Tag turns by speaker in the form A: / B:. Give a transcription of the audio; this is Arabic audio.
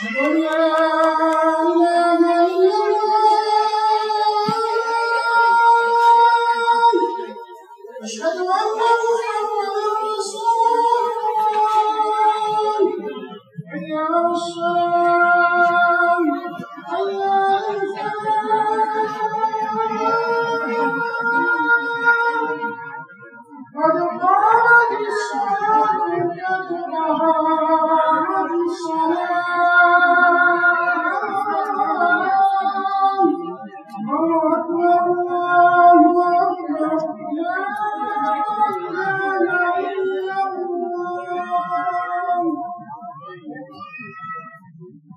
A: Oh. භාවවත්ව